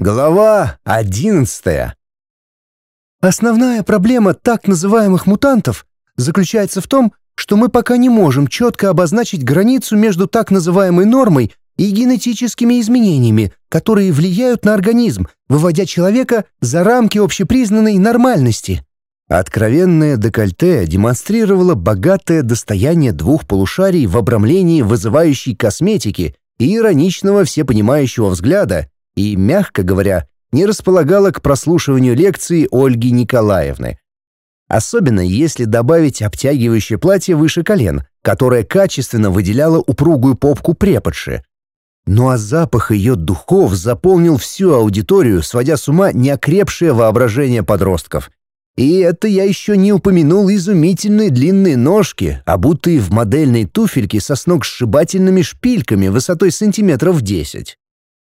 Глава одиннадцатая. Основная проблема так называемых мутантов заключается в том, что мы пока не можем четко обозначить границу между так называемой нормой и генетическими изменениями, которые влияют на организм, выводя человека за рамки общепризнанной нормальности. Откровенное декольте демонстрировало богатое достояние двух полушарий в обрамлении вызывающей косметики и ироничного всепонимающего взгляда и, мягко говоря, не располагала к прослушиванию лекции Ольги Николаевны. Особенно если добавить обтягивающее платье выше колен, которое качественно выделяло упругую попку преподши. Ну а запах ее духов заполнил всю аудиторию, сводя с ума неокрепшее воображение подростков. И это я еще не упомянул изумительные длинные ножки, обутые в модельные туфельки со сногсшибательными шпильками высотой сантиметров десять.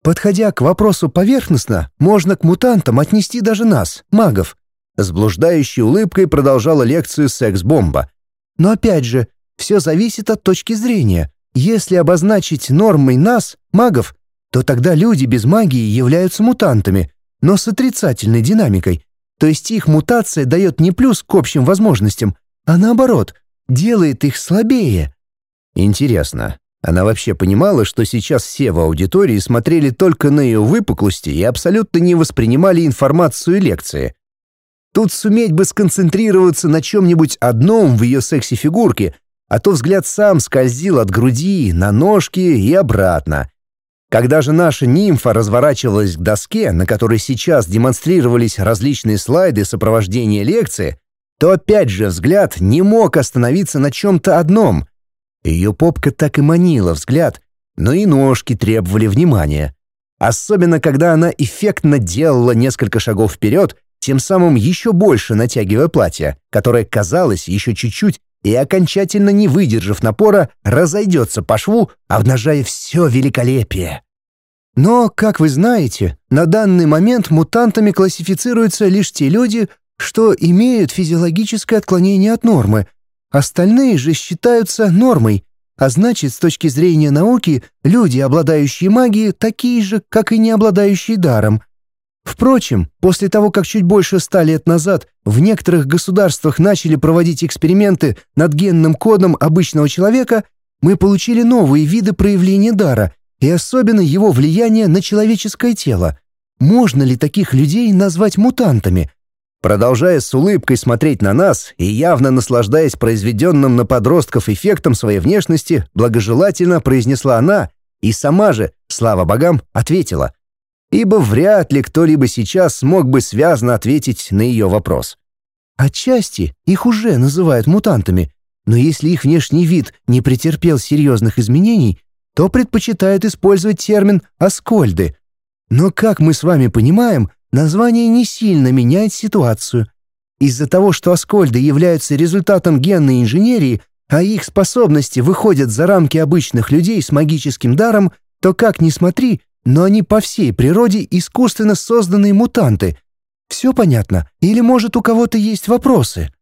Подходя к вопросу поверхностно, можно к мутантам отнести даже нас, магов. С блуждающей улыбкой продолжала лекцию секс-бомба. Но опять же, все зависит от точки зрения. Если обозначить нормой нас, магов, то тогда люди без магии являются мутантами, но с отрицательной динамикой. То есть их мутация дает не плюс к общим возможностям, а наоборот, делает их слабее. Интересно, она вообще понимала, что сейчас все в аудитории смотрели только на ее выпуклости и абсолютно не воспринимали информацию лекции. Тут суметь бы сконцентрироваться на чем-нибудь одном в ее секси-фигурке, а то взгляд сам скользил от груди на ножки и обратно. Когда же наша нимфа разворачивалась к доске, на которой сейчас демонстрировались различные слайды сопровождения лекции, то опять же взгляд не мог остановиться на чем-то одном — ее попка так и манила взгляд, но и ножки требовали внимания. Особенно, когда она эффектно делала несколько шагов вперед, тем самым еще больше натягивая платье, которое, казалось, еще чуть-чуть и, окончательно не выдержав напора, разойдется по шву, обнажая все великолепие. Но, как вы знаете, на данный момент мутантами классифицируются лишь те люди, что имеют физиологическое отклонение от нормы — Остальные же считаются нормой, а значит, с точки зрения науки, люди, обладающие магией, такие же, как и не обладающие даром. Впрочем, после того, как чуть больше ста лет назад в некоторых государствах начали проводить эксперименты над генным кодом обычного человека, мы получили новые виды проявления дара и особенно его влияние на человеческое тело. Можно ли таких людей назвать мутантами – Продолжая с улыбкой смотреть на нас и явно наслаждаясь произведенным на подростков эффектом своей внешности, благожелательно произнесла она и сама же, слава богам, ответила. Ибо вряд ли кто-либо сейчас смог бы связно ответить на ее вопрос. Отчасти их уже называют мутантами, но если их внешний вид не претерпел серьезных изменений, то предпочитают использовать термин «аскольды». Но, как мы с вами понимаем, название не сильно меняет ситуацию. Из-за того, что аскольды являются результатом генной инженерии, а их способности выходят за рамки обычных людей с магическим даром, то как ни смотри, но они по всей природе искусственно созданные мутанты. Все понятно? Или, может, у кого-то есть вопросы?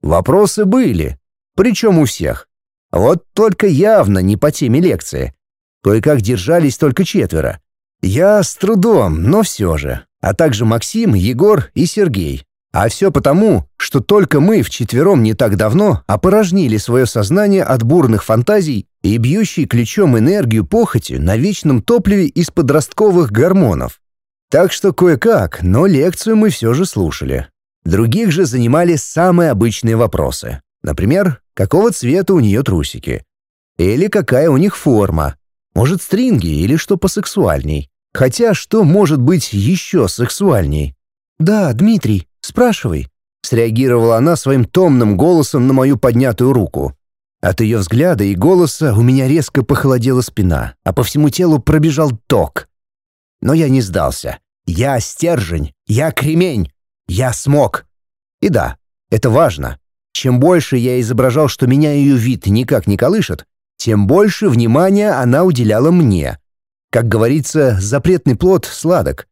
Вопросы были. Причем у всех. Вот только явно не по теме лекции. Кое-как держались только четверо. Я с трудом, но все же а также Максим, Егор и Сергей. А все потому, что только мы вчетвером не так давно опорожнили свое сознание от бурных фантазий и бьющей ключом энергию похоти на вечном топливе из подростковых гормонов. Так что кое-как, но лекцию мы все же слушали. Других же занимали самые обычные вопросы. Например, какого цвета у нее трусики? Или какая у них форма? Может, стринги или что посексуальней? Хотя что может быть еще сексуальней? «Да, Дмитрий, спрашивай», — среагировала она своим томным голосом на мою поднятую руку. От ее взгляда и голоса у меня резко похолодела спина, а по всему телу пробежал ток. Но я не сдался. Я стержень, я кремень, я смог. И да, это важно. Чем больше я изображал, что меня ее вид никак не колышет, тем больше внимания она уделяла мне — как говорится, запретный плод сладок.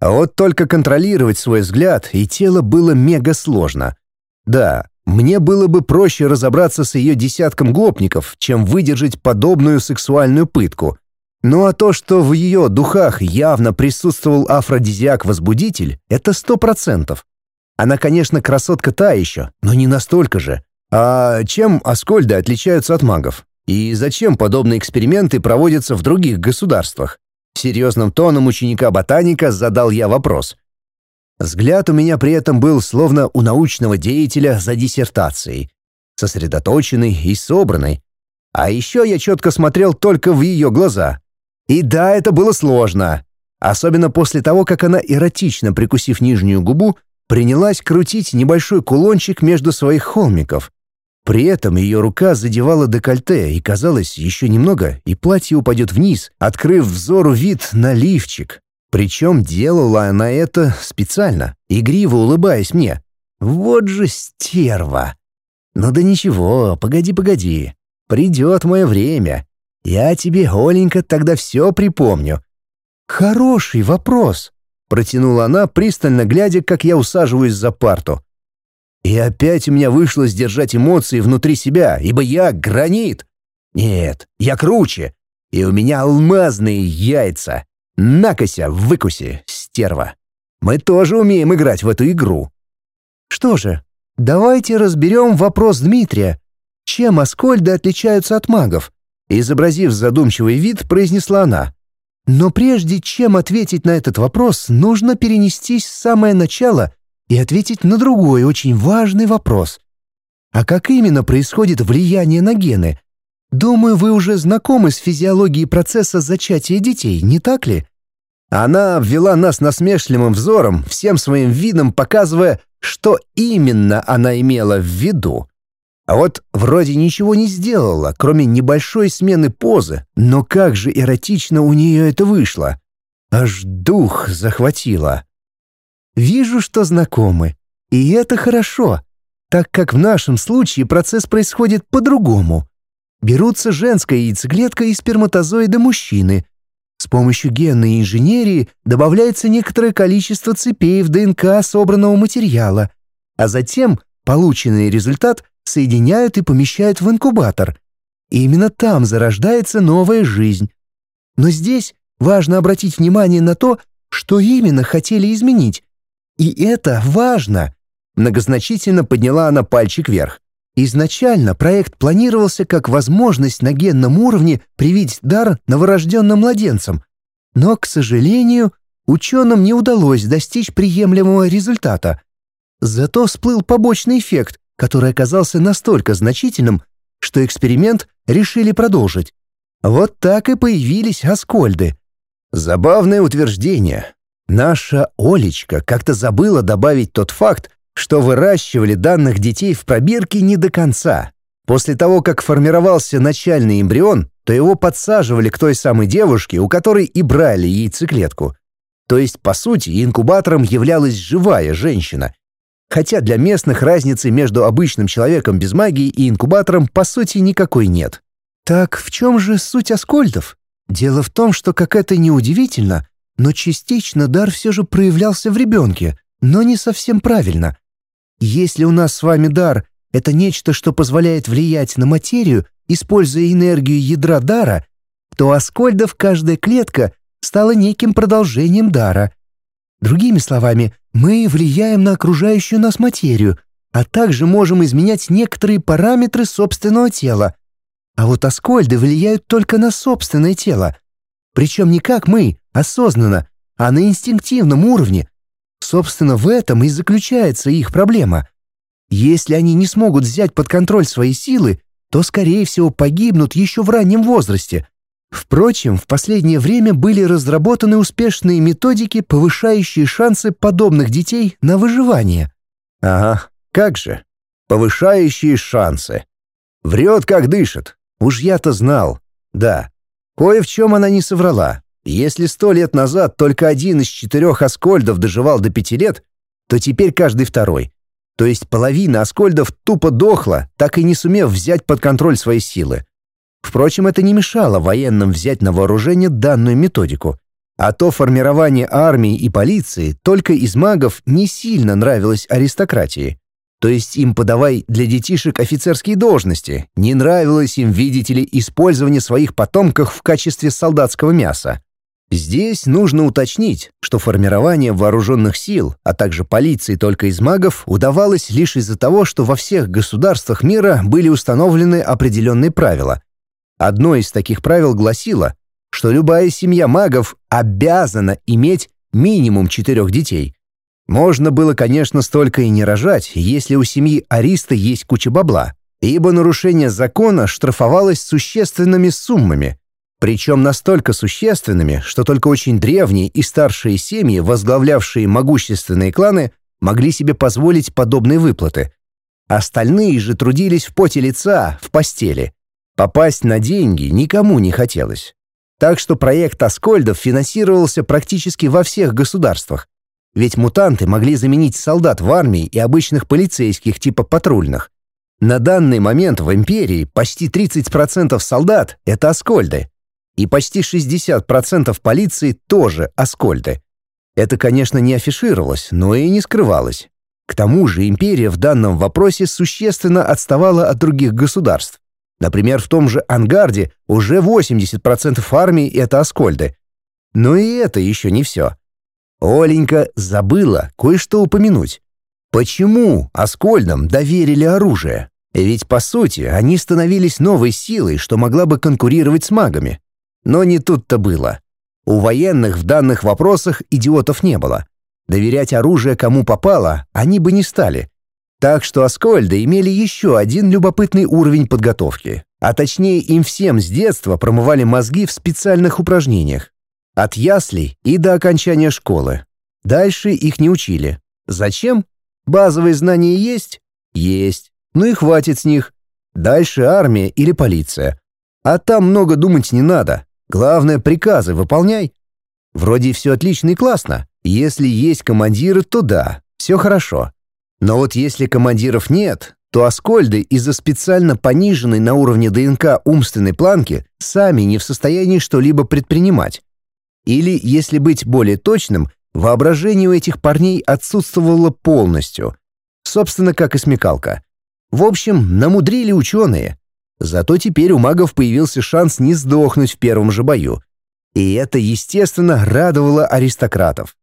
А вот только контролировать свой взгляд и тело было мега сложно. Да, мне было бы проще разобраться с ее десятком гопников, чем выдержать подобную сексуальную пытку. Ну а то, что в ее духах явно присутствовал афродизиак-возбудитель, это сто процентов. Она, конечно, красотка та еще, но не настолько же. А чем Аскольды отличаются от магов? И зачем подобные эксперименты проводятся в других государствах? Серьезным тоном ученика-ботаника задал я вопрос. Взгляд у меня при этом был словно у научного деятеля за диссертацией. Сосредоточенный и собранный. А еще я четко смотрел только в ее глаза. И да, это было сложно. Особенно после того, как она, эротично прикусив нижнюю губу, принялась крутить небольшой кулончик между своих холмиков. При этом ее рука задевала декольте, и казалось, еще немного, и платье упадет вниз, открыв взору вид на лифчик. Причем делала она это специально, игриво улыбаясь мне. Вот же стерва! Ну да ничего, погоди-погоди. Придет мое время. Я тебе, Оленька, тогда все припомню. Хороший вопрос. Протянула она, пристально глядя, как я усаживаюсь за парту. И опять у меня вышло сдержать эмоции внутри себя, ибо я гранит. Нет, я круче. И у меня алмазные яйца. Накося, выкуси, стерва. Мы тоже умеем играть в эту игру. Что же, давайте разберем вопрос Дмитрия. Чем Аскольды отличаются от магов? Изобразив задумчивый вид, произнесла она. Но прежде чем ответить на этот вопрос, нужно перенестись в самое начало и ответить на другой очень важный вопрос. А как именно происходит влияние на гены? Думаю, вы уже знакомы с физиологией процесса зачатия детей, не так ли? Она обвела нас насмешливым взором, всем своим видом показывая, что именно она имела в виду. А вот вроде ничего не сделала, кроме небольшой смены позы, но как же эротично у нее это вышло. Аж дух захватило. Вижу, что знакомы. И это хорошо, так как в нашем случае процесс происходит по-другому. Берутся женская яйцеклетка и сперматозоиды мужчины. С помощью генной инженерии добавляется некоторое количество цепей в ДНК собранного материала, а затем полученный результат – соединяют и помещают в инкубатор. И именно там зарождается новая жизнь. Но здесь важно обратить внимание на то, что именно хотели изменить. И это важно. Многозначительно подняла она пальчик вверх. Изначально проект планировался как возможность на генном уровне привить дар новорожденным младенцам. Но, к сожалению, ученым не удалось достичь приемлемого результата. Зато всплыл побочный эффект, который оказался настолько значительным, что эксперимент решили продолжить. Вот так и появились аскольды. Забавное утверждение. Наша Олечка как-то забыла добавить тот факт, что выращивали данных детей в пробирке не до конца. После того, как формировался начальный эмбрион, то его подсаживали к той самой девушке, у которой и брали яйцеклетку. То есть, по сути, инкубатором являлась живая женщина, Хотя для местных разницы между обычным человеком без магии и инкубатором по сути никакой нет. Так в чем же суть аскольдов? Дело в том, что, как это ни удивительно, но частично дар все же проявлялся в ребенке, но не совсем правильно. Если у нас с вами дар — это нечто, что позволяет влиять на материю, используя энергию ядра дара, то аскольдов каждая клетка стала неким продолжением дара. Другими словами, мы влияем на окружающую нас материю, а также можем изменять некоторые параметры собственного тела. А вот аскольды влияют только на собственное тело. Причем не как мы, осознанно, а на инстинктивном уровне. Собственно, в этом и заключается их проблема. Если они не смогут взять под контроль свои силы, то, скорее всего, погибнут еще в раннем возрасте, Впрочем, в последнее время были разработаны успешные методики, повышающие шансы подобных детей на выживание. Ага, как же. Повышающие шансы. Врет, как дышит. Уж я-то знал. Да. Кое в чем она не соврала. Если сто лет назад только один из четырех аскольдов доживал до пяти лет, то теперь каждый второй. То есть половина аскольдов тупо дохла, так и не сумев взять под контроль свои силы. Впрочем, это не мешало военным взять на вооружение данную методику. А то формирование армии и полиции только из магов не сильно нравилось аристократии. То есть им подавай для детишек офицерские должности. Не нравилось им, видите ли, использование своих потомков в качестве солдатского мяса. Здесь нужно уточнить, что формирование вооруженных сил, а также полиции только из магов, удавалось лишь из-за того, что во всех государствах мира были установлены определенные правила. Одно из таких правил гласило, что любая семья магов обязана иметь минимум четырех детей. Можно было, конечно, столько и не рожать, если у семьи Ариста есть куча бабла, ибо нарушение закона штрафовалось существенными суммами, причем настолько существенными, что только очень древние и старшие семьи, возглавлявшие могущественные кланы, могли себе позволить подобные выплаты. Остальные же трудились в поте лица, в постели. Попасть на деньги никому не хотелось. Так что проект Аскольдов финансировался практически во всех государствах. Ведь мутанты могли заменить солдат в армии и обычных полицейских типа патрульных. На данный момент в империи почти 30% солдат — это Аскольды, и почти 60% полиции тоже Аскольды. Это, конечно, не афишировалось, но и не скрывалось. К тому же империя в данном вопросе существенно отставала от других государств. Например, в том же Ангарде уже 80% армии — это Аскольды. Но и это еще не все. Оленька забыла кое-что упомянуть. Почему Аскольдам доверили оружие? Ведь, по сути, они становились новой силой, что могла бы конкурировать с магами. Но не тут-то было. У военных в данных вопросах идиотов не было. Доверять оружие кому попало они бы не стали. Так что Аскольды имели еще один любопытный уровень подготовки. А точнее, им всем с детства промывали мозги в специальных упражнениях. От яслей и до окончания школы. Дальше их не учили. Зачем? Базовые знания есть? Есть. Ну и хватит с них. Дальше армия или полиция. А там много думать не надо. Главное, приказы выполняй. Вроде все отлично и классно. Если есть командиры, то да, все хорошо. Но вот если командиров нет, то Аскольды из-за специально пониженной на уровне ДНК умственной планки сами не в состоянии что-либо предпринимать. Или, если быть более точным, воображение у этих парней отсутствовало полностью. Собственно, как и смекалка. В общем, намудрили ученые. Зато теперь у магов появился шанс не сдохнуть в первом же бою. И это, естественно, радовало аристократов.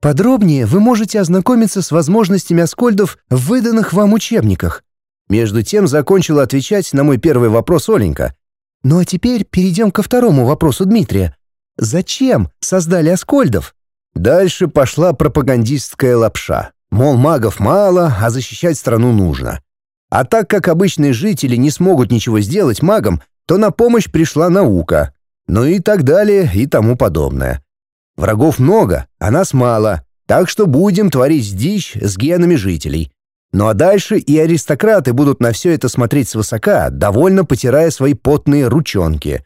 Подробнее вы можете ознакомиться с возможностями Аскольдов в выданных вам учебниках. Между тем закончила отвечать на мой первый вопрос Оленька. Ну а теперь перейдем ко второму вопросу Дмитрия. Зачем создали Аскольдов? Дальше пошла пропагандистская лапша. Мол, магов мало, а защищать страну нужно. А так как обычные жители не смогут ничего сделать магам, то на помощь пришла наука. Ну и так далее и тому подобное. Врагов много, а нас мало, так что будем творить дичь с генами жителей. Ну а дальше и аристократы будут на все это смотреть свысока, довольно потирая свои потные ручонки.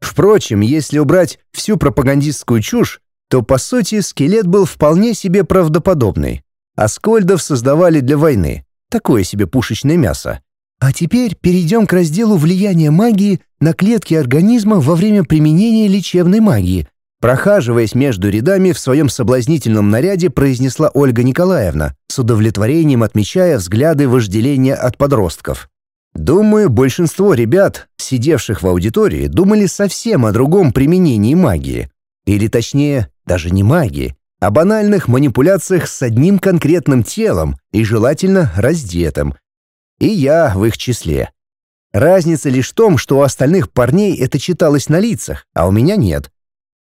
Впрочем, если убрать всю пропагандистскую чушь, то, по сути, скелет был вполне себе правдоподобный. Аскольдов создавали для войны, Такое себе пушечное мясо. А теперь перейдем к разделу влияния магии на клетки организма во время применения лечебной магии. Прохаживаясь между рядами в своем соблазнительном наряде, произнесла Ольга Николаевна, с удовлетворением отмечая взгляды вожделения от подростков. Думаю, большинство ребят, сидевших в аудитории, думали совсем о другом применении магии. Или точнее, даже не магии, о банальных манипуляциях с одним конкретным телом и желательно раздетым. И я в их числе. Разница лишь в том, что у остальных парней это читалось на лицах, а у меня нет.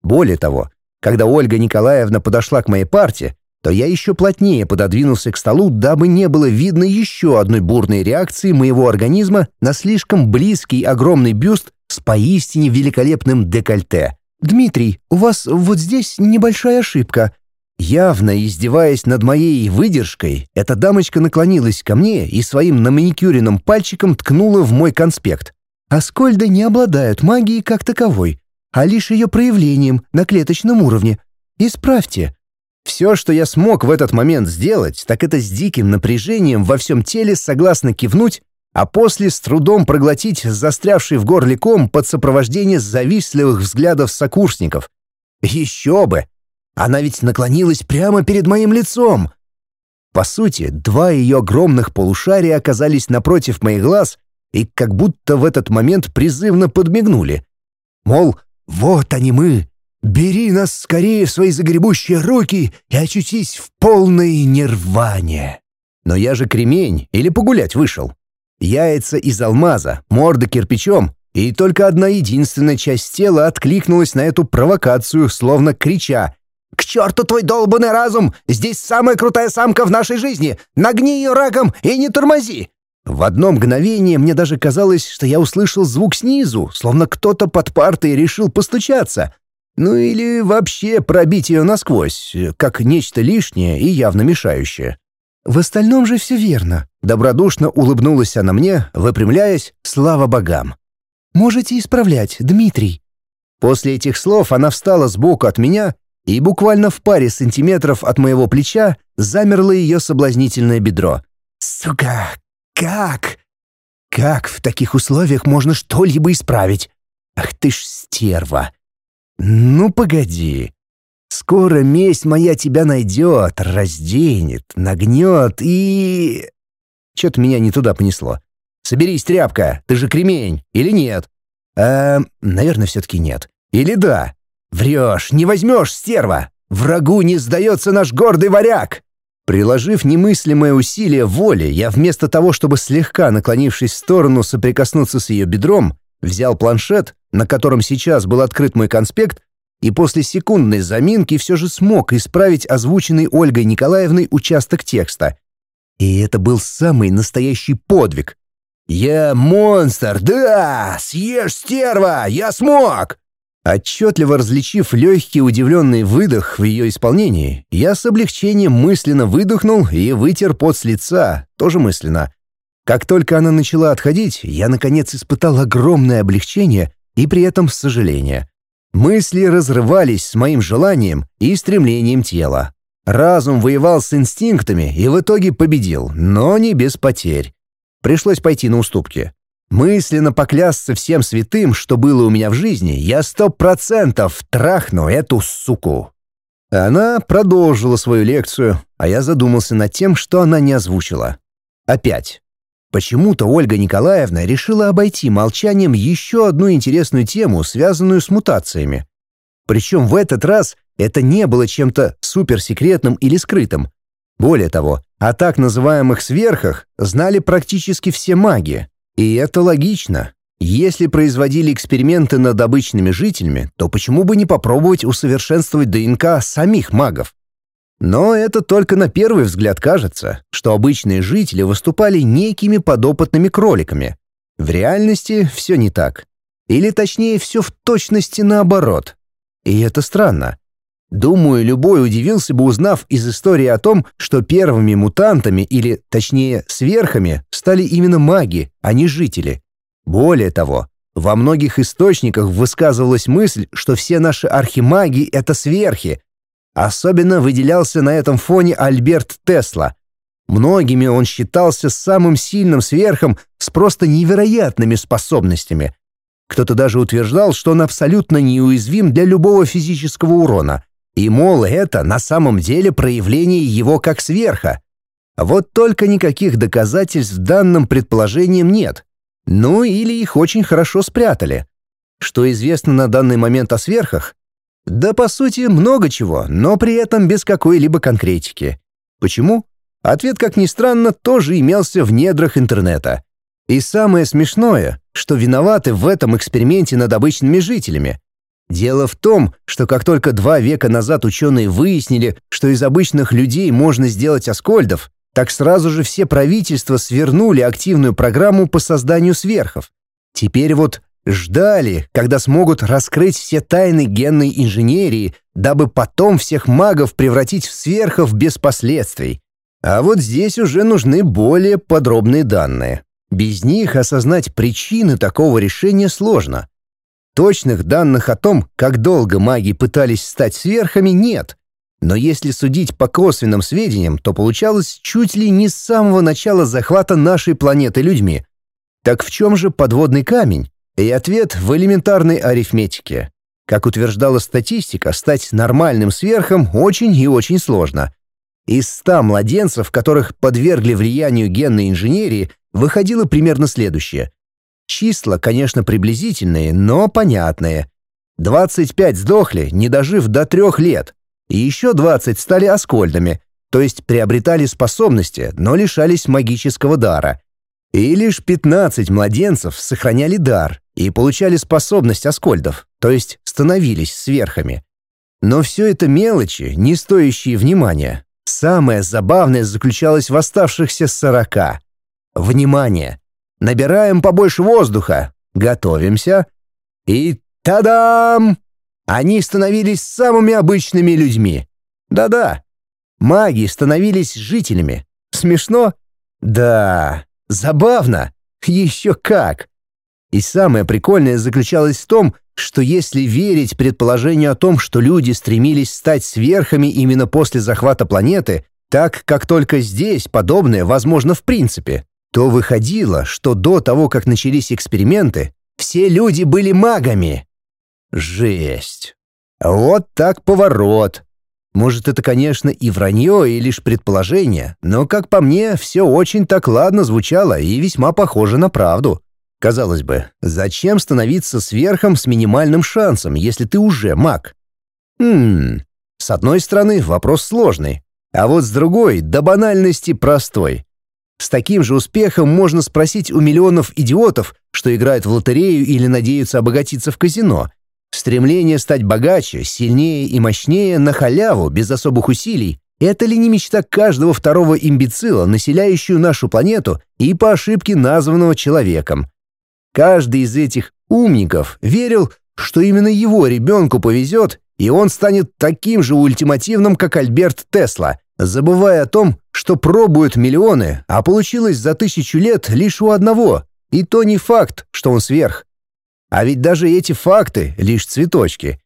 Более того, когда Ольга Николаевна подошла к моей парте, то я еще плотнее пододвинулся к столу, дабы не было видно еще одной бурной реакции моего организма на слишком близкий огромный бюст с поистине великолепным декольте. «Дмитрий, у вас вот здесь небольшая ошибка. Явно издеваясь над моей выдержкой, эта дамочка наклонилась ко мне и своим наманикюренным пальчиком ткнула в мой конспект. Аскольды не обладают магией как таковой, а лишь ее проявлением на клеточном уровне. Исправьте. Все, что я смог в этот момент сделать, так это с диким напряжением во всем теле согласно кивнуть, а после с трудом проглотить застрявший в горле ком под сопровождение завистливых взглядов сокурсников. Еще бы! Она ведь наклонилась прямо перед моим лицом. По сути, два ее огромных полушария оказались напротив моих глаз и как будто в этот момент призывно подмигнули. Мол, вот они мы, бери нас скорее в свои загребущие руки и очутись в полной нирване. Но я же кремень или погулять вышел. Яйца из алмаза, морда кирпичом, и только одна единственная часть тела откликнулась на эту провокацию, словно крича «К черту твой долбанный разум! Здесь самая крутая самка в нашей жизни! Нагни ее раком и не тормози!» В одно мгновение мне даже казалось, что я услышал звук снизу, словно кто-то под партой решил постучаться. Ну или вообще пробить ее насквозь, как нечто лишнее и явно мешающее. В остальном же все верно. Добродушно улыбнулась она мне, выпрямляясь, слава богам. «Можете исправлять, Дмитрий». После этих слов она встала сбоку от меня, и буквально в паре сантиметров от моего плеча замерло ее соблазнительное бедро. «Сука, как? Как в таких условиях можно что-либо исправить? Ах ты ж стерва! Ну, погоди. Скоро месть моя тебя найдет, разденет, нагнет и... Чё-то меня не туда понесло. Соберись, тряпка, ты же кремень, или нет? А, наверное, все-таки нет. Или да? Врешь, не возьмешь, стерва! Врагу не сдается наш гордый варяг! Приложив немыслимое усилие воли, я вместо того, чтобы слегка наклонившись в сторону соприкоснуться с ее бедром, взял планшет, на котором сейчас был открыт мой конспект, и после секундной заминки все же смог исправить озвученный Ольгой Николаевной участок текста. И это был самый настоящий подвиг. «Я монстр, да! Съешь, стерва! Я смог!» Отчетливо различив легкий удивленный выдох в ее исполнении, я с облегчением мысленно выдохнул и вытер пот с лица, тоже мысленно. Как только она начала отходить, я, наконец, испытал огромное облегчение и при этом сожаление. Мысли разрывались с моим желанием и стремлением тела. Разум воевал с инстинктами и в итоге победил, но не без потерь. Пришлось пойти на уступки. Мысленно поклясться всем святым, что было у меня в жизни, я сто процентов трахну эту суку. Она продолжила свою лекцию, а я задумался над тем, что она не озвучила. Опять. Почему-то Ольга Николаевна решила обойти молчанием еще одну интересную тему, связанную с мутациями. Причем в этот раз это не было чем-то суперсекретным или скрытым. Более того, о так называемых сверхах знали практически все маги, и это логично. Если производили эксперименты над обычными жителями, то почему бы не попробовать усовершенствовать ДНК самих магов? Но это только на первый взгляд кажется, что обычные жители выступали некими подопытными кроликами. В реальности все не так. Или точнее, все в точности наоборот. И это странно. Думаю, любой удивился бы, узнав из истории о том, что первыми мутантами, или, точнее, сверхами, стали именно маги, а не жители. Более того, во многих источниках высказывалась мысль, что все наши архимаги — это сверхи. Особенно выделялся на этом фоне Альберт Тесла. Многими он считался самым сильным сверхом с просто невероятными способностями. Кто-то даже утверждал, что он абсолютно неуязвим для любого физического урона — и, мол, это на самом деле проявление его как сверха. Вот только никаких доказательств данным предположениям нет. Ну или их очень хорошо спрятали. Что известно на данный момент о сверхах? Да, по сути, много чего, но при этом без какой-либо конкретики. Почему? Ответ, как ни странно, тоже имелся в недрах интернета. И самое смешное, что виноваты в этом эксперименте над обычными жителями. Дело в том, что как только два века назад ученые выяснили, что из обычных людей можно сделать аскольдов, так сразу же все правительства свернули активную программу по созданию сверхов. Теперь вот ждали, когда смогут раскрыть все тайны генной инженерии, дабы потом всех магов превратить в сверхов без последствий. А вот здесь уже нужны более подробные данные. Без них осознать причины такого решения сложно. Точных данных о том, как долго маги пытались стать сверхами, нет. Но если судить по косвенным сведениям, то получалось чуть ли не с самого начала захвата нашей планеты людьми. Так в чем же подводный камень? И ответ в элементарной арифметике. Как утверждала статистика, стать нормальным сверхом очень и очень сложно. Из 100 младенцев, которых подвергли влиянию генной инженерии, выходило примерно следующее. Числа, конечно, приблизительные, но понятные. 25 сдохли, не дожив до трех лет, и еще 20 стали оскольдами, то есть приобретали способности, но лишались магического дара. И лишь 15 младенцев сохраняли дар и получали способность оскольдов, то есть становились сверхами. Но все это мелочи, не стоящие внимания. Самое забавное заключалось в оставшихся 40. Внимание! Набираем побольше воздуха, готовимся. И та-дам! Они становились самыми обычными людьми. Да-да, маги становились жителями. Смешно? Да, забавно. Еще как. И самое прикольное заключалось в том, что если верить предположению о том, что люди стремились стать сверхами именно после захвата планеты, так как только здесь подобное возможно в принципе, то выходило, что до того, как начались эксперименты, все люди были магами. Жесть. Вот так поворот. Может, это, конечно, и вранье, и лишь предположение, но, как по мне, все очень так ладно звучало и весьма похоже на правду. Казалось бы, зачем становиться сверхом с минимальным шансом, если ты уже маг? Хм, с одной стороны, вопрос сложный, а вот с другой, до банальности простой. С таким же успехом можно спросить у миллионов идиотов, что играют в лотерею или надеются обогатиться в казино. Стремление стать богаче, сильнее и мощнее на халяву, без особых усилий, это ли не мечта каждого второго имбецила, населяющую нашу планету и по ошибке названного человеком? Каждый из этих умников верил, что именно его ребенку повезет, и он станет таким же ультимативным, как Альберт Тесла, забывая о том, что пробуют миллионы, а получилось за тысячу лет лишь у одного, и то не факт, что он сверх. А ведь даже эти факты — лишь цветочки.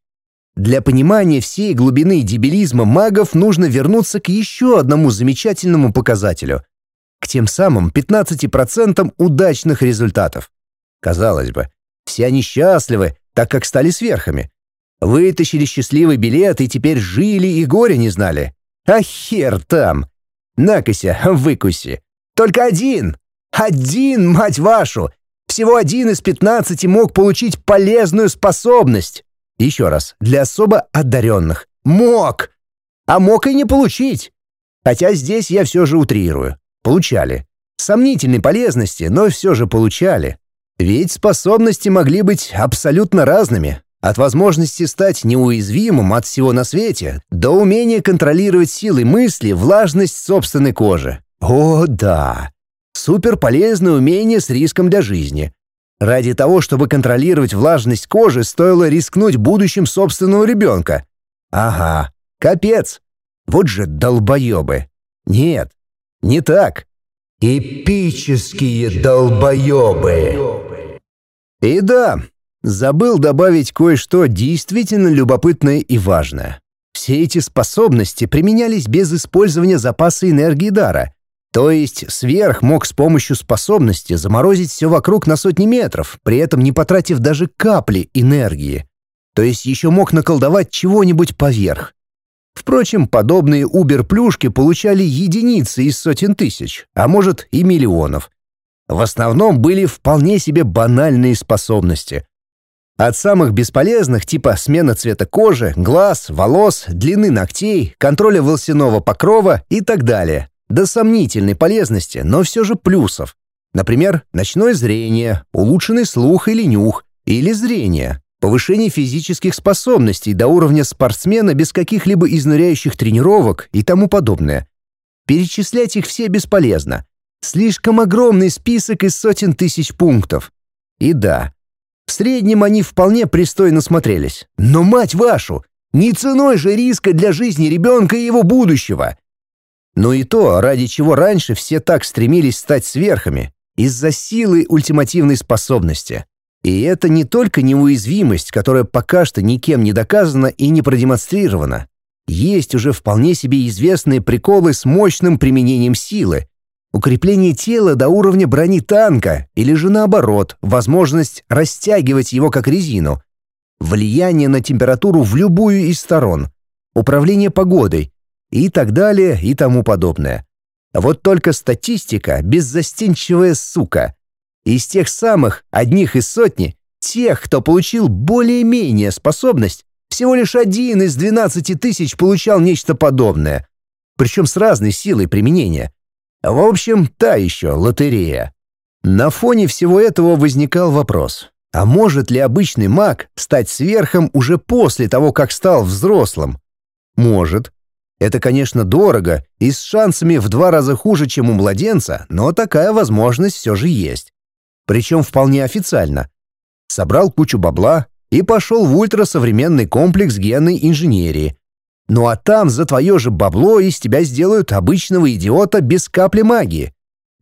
Для понимания всей глубины дебилизма магов нужно вернуться к еще одному замечательному показателю — к тем самым 15% удачных результатов. Казалось бы, все они счастливы, так как стали сверхами. Вытащили счастливый билет и теперь жили и горя не знали. А хер там! Накося, выкуси. Только один! Один, мать вашу! Всего один из пятнадцати мог получить полезную способность. Еще раз, для особо одаренных. Мог! А мог и не получить. Хотя здесь я все же утрирую. Получали. Сомнительной полезности, но все же получали. Ведь способности могли быть абсолютно разными. От возможности стать неуязвимым от всего на свете до умения контролировать силы мысли, влажность собственной кожи. О, да! Суперполезное умение с риском для жизни. Ради того, чтобы контролировать влажность кожи, стоило рискнуть будущим собственного ребенка. Ага, капец. Вот же долбоебы. Нет, не так. Эпические долбоебы. И да, забыл добавить кое-что действительно любопытное и важное. Все эти способности применялись без использования запаса энергии дара. То есть сверх мог с помощью способности заморозить все вокруг на сотни метров, при этом не потратив даже капли энергии. То есть еще мог наколдовать чего-нибудь поверх. Впрочем, подобные убер-плюшки получали единицы из сотен тысяч, а может и миллионов. В основном были вполне себе банальные способности. От самых бесполезных типа смена цвета кожи, глаз, волос, длины ногтей, контроля волосяного покрова и так далее, до сомнительной полезности, но все же плюсов. Например, ночное зрение, улучшенный слух или нюх, или зрение, повышение физических способностей до уровня спортсмена без каких-либо изнуряющих тренировок и тому подобное. Перечислять их все бесполезно. Слишком огромный список из сотен тысяч пунктов. И да, в среднем они вполне пристойно смотрелись. Но, мать вашу, не ценой же риска для жизни ребенка и его будущего. Но и то, ради чего раньше все так стремились стать сверхами, из-за силы ультимативной способности. И это не только неуязвимость, которая пока что никем не доказана и не продемонстрирована. Есть уже вполне себе известные приколы с мощным применением силы, укрепление тела до уровня брони танка или же наоборот, возможность растягивать его как резину, влияние на температуру в любую из сторон, управление погодой и так далее и тому подобное. Вот только статистика — беззастенчивая сука. Из тех самых, одних из сотни, тех, кто получил более-менее способность, всего лишь один из 12 тысяч получал нечто подобное. Причем с разной силой применения. В общем, та еще лотерея. На фоне всего этого возникал вопрос. А может ли обычный маг стать сверхом уже после того, как стал взрослым? Может. Это, конечно, дорого и с шансами в два раза хуже, чем у младенца, но такая возможность все же есть. Причем вполне официально. Собрал кучу бабла и пошел в ультрасовременный комплекс генной инженерии. Ну а там за твое же бабло из тебя сделают обычного идиота без капли магии.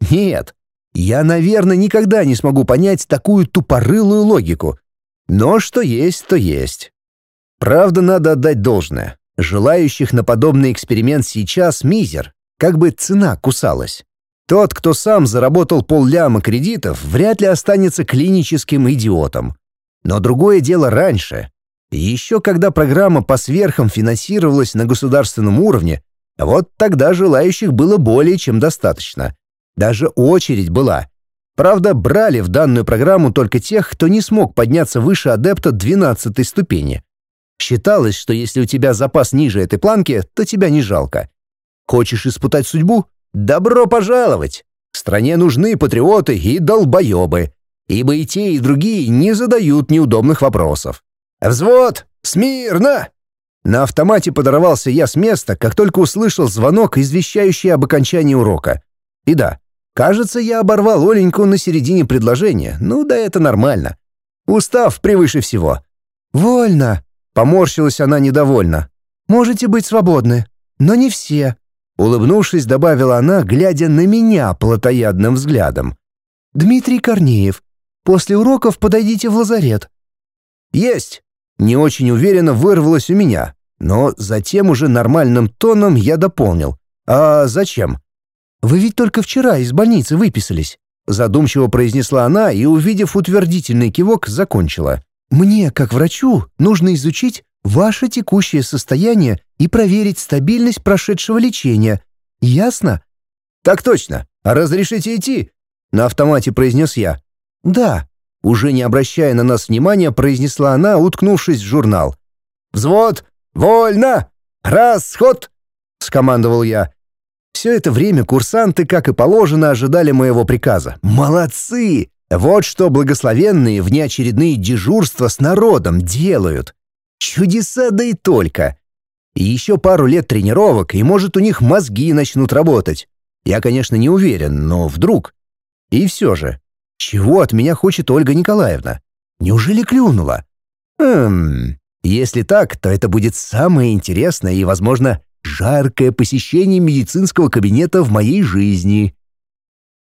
Нет, я, наверное, никогда не смогу понять такую тупорылую логику. Но что есть, то есть. Правда, надо отдать должное. Желающих на подобный эксперимент сейчас мизер, как бы цена кусалась. Тот, кто сам заработал полляма кредитов, вряд ли останется клиническим идиотом. Но другое дело раньше. Еще когда программа по сверхам финансировалась на государственном уровне, вот тогда желающих было более чем достаточно. Даже очередь была. Правда, брали в данную программу только тех, кто не смог подняться выше адепта 12 ступени. Считалось, что если у тебя запас ниже этой планки, то тебя не жалко. Хочешь испытать судьбу? Добро пожаловать! Стране нужны патриоты и долбоебы, ибо и те, и другие не задают неудобных вопросов. «Взвод! Смирно!» На автомате подорвался я с места, как только услышал звонок, извещающий об окончании урока. И да, Кажется, я оборвал Оленьку на середине предложения. Ну да это нормально. Устав превыше всего. «Вольно!» — поморщилась она недовольно. «Можете быть свободны, но не все». Улыбнувшись, добавила она, глядя на меня плотоядным взглядом. «Дмитрий Корнеев, после уроков подойдите в лазарет». «Есть!» — не очень уверенно вырвалось у меня, но затем уже нормальным тоном я дополнил. «А зачем?» Вы ведь только вчера из больницы выписались», — задумчиво произнесла она и, увидев утвердительный кивок, закончила. «Мне, как врачу, нужно изучить ваше текущее состояние и проверить стабильность прошедшего лечения. Ясно?» «Так точно. А разрешите идти?» — на автомате произнес я. «Да», — уже не обращая на нас внимания, произнесла она, уткнувшись в журнал. «Взвод! Вольно! Расход!» — скомандовал я. Все это время курсанты, как и положено, ожидали моего приказа. Молодцы! Вот что благословенные внеочередные дежурства с народом делают. Чудеса да и только. И еще пару лет тренировок, и, может, у них мозги начнут работать. Я, конечно, не уверен, но вдруг. И все же, чего от меня хочет Ольга Николаевна? Неужели клюнула? Хм, если так, то это будет самое интересное и, возможно, жаркое посещение медицинского кабинета в моей жизни.